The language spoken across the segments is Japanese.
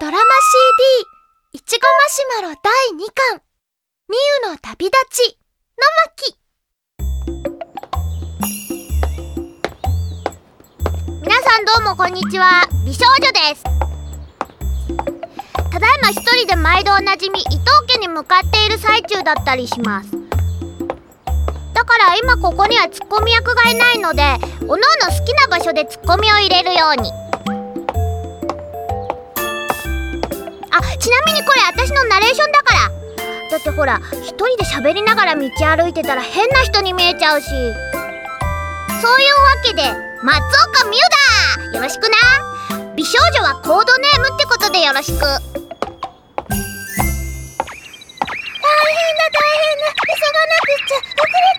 ドラマ CD いちごマシュマロ第2巻みゆの旅立ちの巻。皆さんどうもこんにちは美少女です。ただいま一人で毎度おなじみ伊藤家に向かっている最中だったりします。だから今ここにはツッコミ役がいないのでおのおの好きな場所でツッコミを入れるように。あちなみにこれ私のナレーションだから。だってほら一人で喋りながら道歩いてたら変な人に見えちゃうし。そういうわけで松岡美優だ。よろしくな。美少女はコードネームってことでよろしく。大変だ大変だ。急がなくっちゃ。遅れ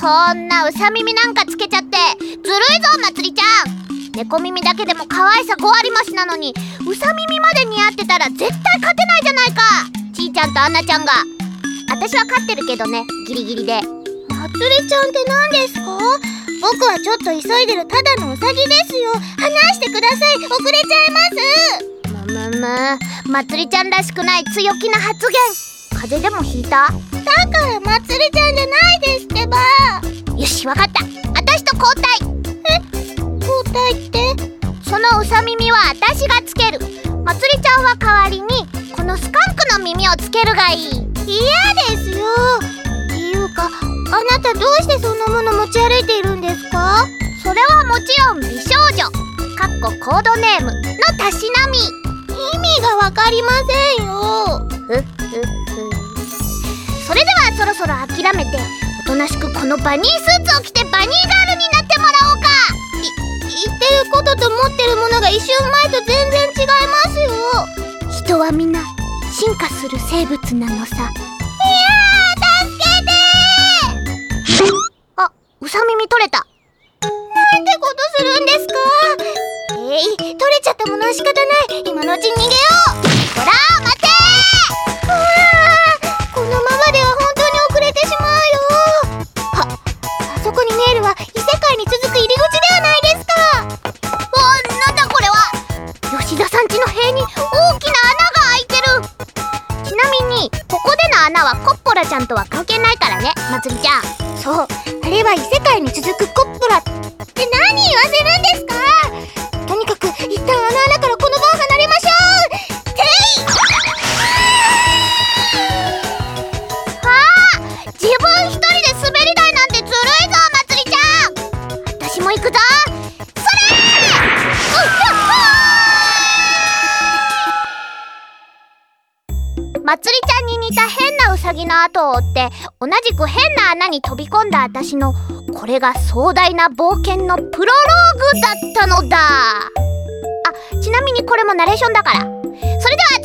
そんなうさ耳なんかつけちゃってずるいぞまつりちゃん。猫耳だけでも可愛さ5割増しなのにうさ耳まで似合ってたら絶対勝てないじゃないか。ちーちゃんとアンナちゃんが。私は勝ってるけどねギリギリで。まつりちゃんって何ですか？僕はちょっと急いでるただのウサギですよ。話してください遅れちゃいます。むむむまつりちゃんらしくない強気な発言。風邪でもひいた？だからまつりちゃんじゃないですってばよしわかった。私と交代。え？交代って？そのうさ耳は私がつける。まつりちゃんは代わりにこのスカンクの耳をつけるがいい。嫌ですよ。っていうかあなたどうしてそんなもの持ち歩いているんですか？それはもちろん美少女。かっこコードネームのたしなみ。意味がわかりませんよ。ふっふっ。ふそろそろ諦めておとなしくこのバニースーツを着てバニーガールになってもらおうか。い言ってることと持ってるものが一瞬前と全然違いますよ。人はみんな進化する生物なのさ。いやー助けてあうさ耳取れた。なんてことするんですか。えい取れちゃったものは仕方ない。今のうちに逃げラちゃんとは関係ないからねまつりちゃん。そうあれは異世界に続くコッポラ。って何言わせるんですか？とにかく一旦あの穴からこの場を離れましょう。ていああ自分一人まつりちゃんに似た変なウサギの後を追って同じく変な穴に飛び込んだ私のこれが壮大な冒険のプロローグだったのだ。あちなみにこれもナレーションだから。それでは